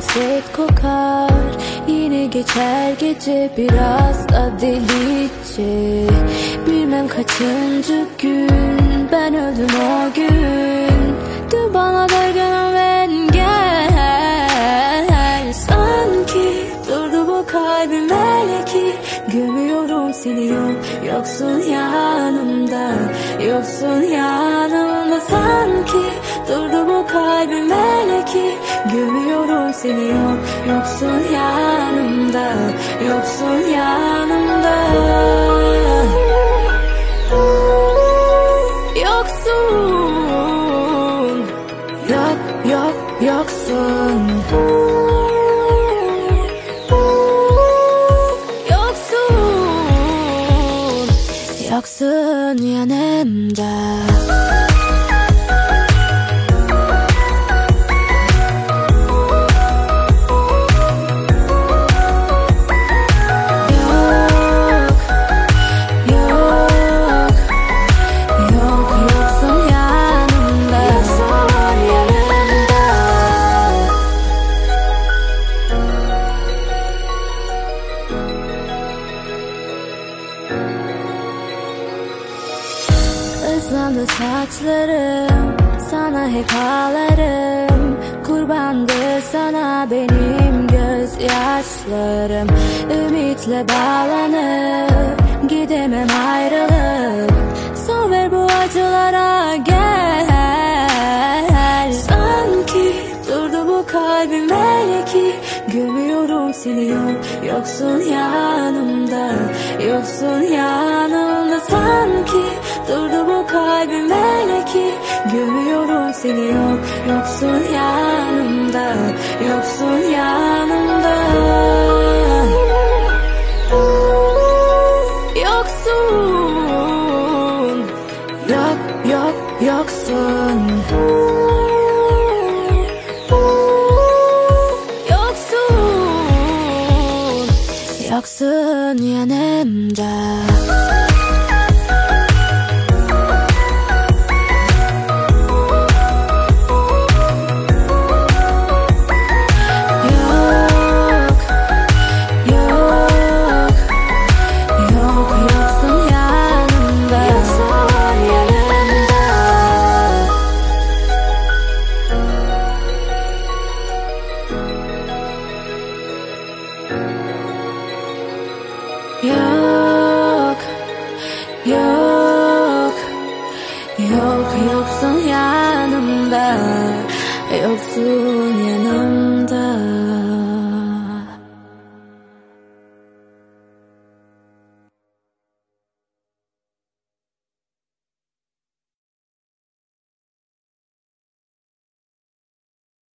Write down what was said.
hasret kokar Yine geçer gece. Biraz da delice. Bilmem kaçıncı gün ben öldüm o gün. Dün bana dargınım engel. Sanki durdu bu kalbim meleki Gömüyorum seni yok yoksun yanımda. Yoksun yanımda sanki Durdu bu kalbim meleki Gömüyorum seni yok Yoksun yanımda Yoksun yanımda Yoksun Yok yok yoksun Yoksun Yoksun yanımda Yok, Islandı saçlarım Sana hep ağlarım. Kurbandı sana benim gözyaşlarım. Ümitle bağlanıp Gidemem ayrılıp Son ver bu acılara gel. Sanki durdu bu kalbim belki. Gömüyorum seni yok Yoksun yanımda Yoksun yanımda Durdu bu kalbim belki Gömüyorum seni yok Yoksun yanımda Yoksun yanımda. Yoksun Yok yok yoksun. Yoksun Yoksun yanımda Yok yoksun yanımda. Yoksun yanımda.